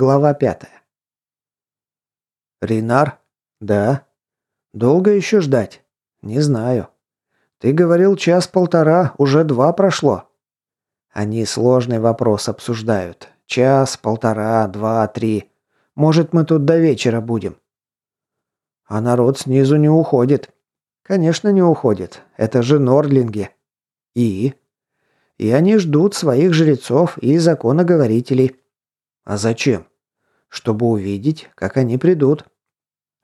Глава пятая. «Ринар? Да. Долго еще ждать? Не знаю. Ты говорил час-полтора, уже два прошло». Они сложный вопрос обсуждают. Час, полтора, два, три. Может, мы тут до вечера будем. А народ снизу не уходит. Конечно, не уходит. Это же Нордлинги. И? И они ждут своих жрецов и законоговорителей. А зачем? Чтобы увидеть, как они придут.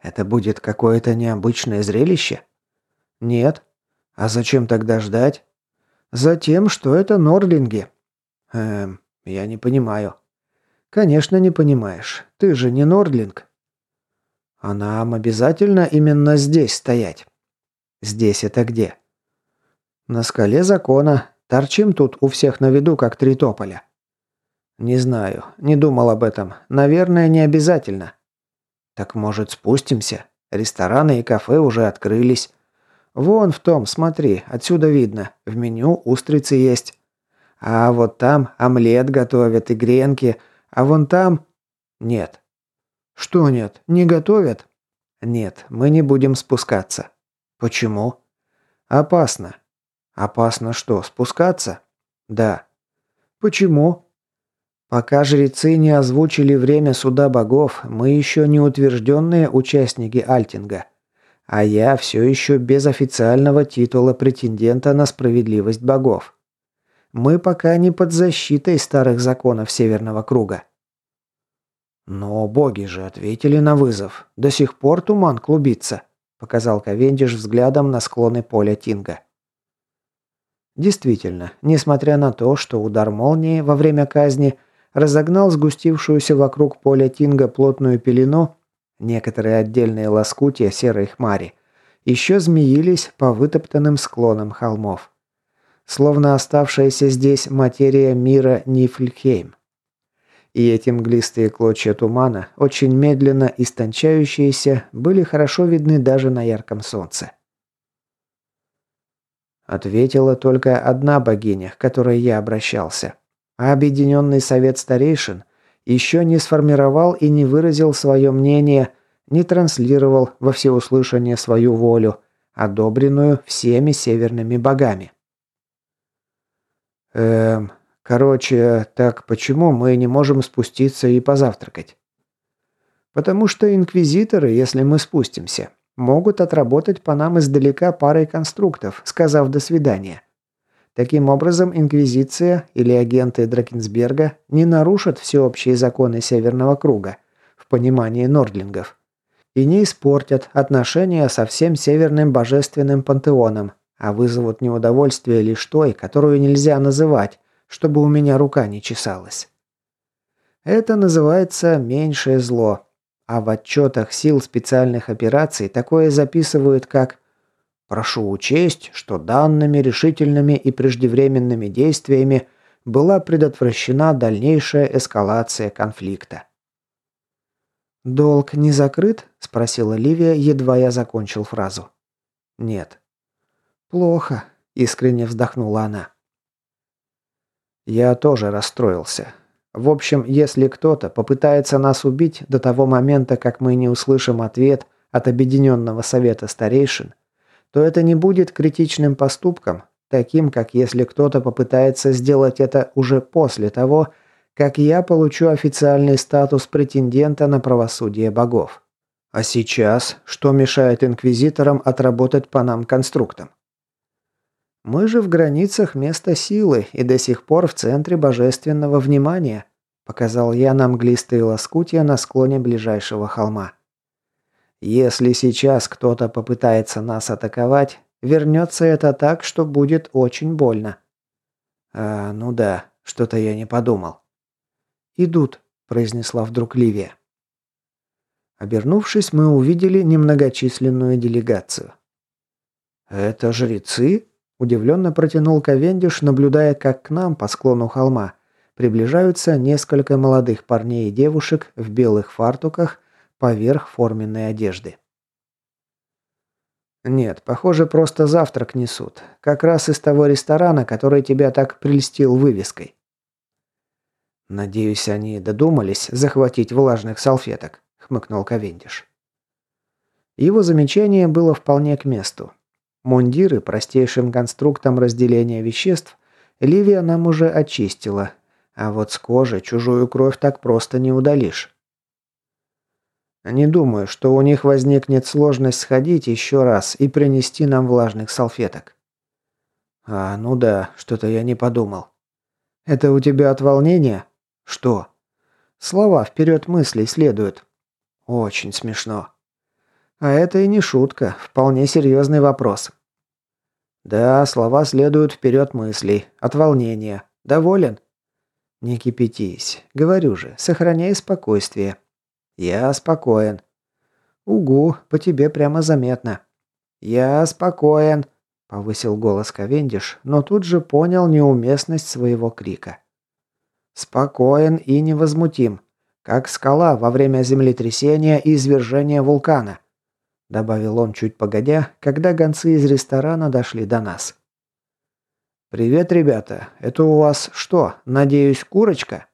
Это будет какое-то необычное зрелище? Нет. А зачем тогда ждать? Затем, что это Нордлинги. Эм, я не понимаю. Конечно, не понимаешь. Ты же не Нордлинг. А нам обязательно именно здесь стоять. Здесь это где? На скале закона. Торчим тут у всех на виду, как три тополя. «Не знаю. Не думал об этом. Наверное, не обязательно». «Так, может, спустимся? Рестораны и кафе уже открылись. Вон в том, смотри, отсюда видно. В меню устрицы есть. А вот там омлет готовят и гренки. А вон там...» «Нет». «Что нет? Не готовят?» «Нет, мы не будем спускаться». «Почему?» «Опасно». «Опасно что, спускаться?» «Да». «Почему?» Пока жрецы не озвучили время суда богов, мы еще не утвержденные участники Альтинга. А я все еще без официального титула претендента на справедливость богов. Мы пока не под защитой старых законов Северного Круга. Но боги же ответили на вызов. До сих пор туман клубится, показал Ковендиш взглядом на склоны поля Тинга. Действительно, несмотря на то, что удар молнии во время казни – разогнал сгустившуюся вокруг поля Тинга плотную пелену, некоторые отдельные лоскутия серой хмари, еще змеились по вытоптанным склонам холмов. Словно оставшаяся здесь материя мира Нифльхейм. И эти мглистые клочья тумана, очень медленно истончающиеся, были хорошо видны даже на ярком солнце. Ответила только одна богиня, к которой я обращался – а Объединенный Совет Старейшин еще не сформировал и не выразил свое мнение, не транслировал во всеуслышание свою волю, одобренную всеми северными богами. Эм, короче, так почему мы не можем спуститься и позавтракать? Потому что инквизиторы, если мы спустимся, могут отработать по нам издалека парой конструктов, сказав «до свидания». Таким образом, Инквизиция или агенты Дракенсберга не нарушат всеобщие законы Северного Круга в понимании нордлингов и не испортят отношения со всем Северным Божественным Пантеоном, а вызовут неудовольствие лишь той, которую нельзя называть, чтобы у меня рука не чесалась. Это называется «меньшее зло», а в отчетах сил специальных операций такое записывают как Прошу учесть, что данными решительными и преждевременными действиями была предотвращена дальнейшая эскалация конфликта. «Долг не закрыт?» – спросила Ливия, едва я закончил фразу. «Нет». «Плохо», – искренне вздохнула она. Я тоже расстроился. В общем, если кто-то попытается нас убить до того момента, как мы не услышим ответ от Объединенного Совета Старейшин, то это не будет критичным поступком, таким, как если кто-то попытается сделать это уже после того, как я получу официальный статус претендента на правосудие богов. А сейчас, что мешает инквизиторам отработать по нам конструктам? Мы же в границах места силы и до сих пор в центре божественного внимания, показал я нам мглистые лоскутья на склоне ближайшего холма. Если сейчас кто-то попытается нас атаковать, вернется это так, что будет очень больно. А, ну да, что-то я не подумал. Идут, произнесла вдруг Ливия. Обернувшись, мы увидели немногочисленную делегацию. «Это жрецы?» – удивленно протянул Ковендиш, наблюдая, как к нам по склону холма приближаются несколько молодых парней и девушек в белых фартуках поверх форменной одежды. «Нет, похоже, просто завтрак несут. Как раз из того ресторана, который тебя так прельстил вывеской». Надеюсь, они додумались захватить влажных салфеток, хмыкнул Ковендиш. Его замечание было вполне к месту. Мундиры простейшим конструктом разделения веществ Ливия нам уже очистила, а вот с кожи чужую кровь так просто не удалишь. Не думаю, что у них возникнет сложность сходить еще раз и принести нам влажных салфеток. А, ну да, что-то я не подумал. Это у тебя от волнения? Что? Слова вперед мыслей следуют. Очень смешно. А это и не шутка, вполне серьезный вопрос. Да, слова следуют вперед мыслей, от волнения. Доволен? Не кипятись. Говорю же, сохраняй спокойствие. Я спокоен. Угу, по тебе прямо заметно. Я спокоен, повысил голос Ковендиш, но тут же понял неуместность своего крика. Спокоен и невозмутим, как скала во время землетрясения и извержения вулкана добавил он чуть погодя, когда гонцы из ресторана дошли до нас. «Привет, ребята. Это у вас что, надеюсь, курочка?»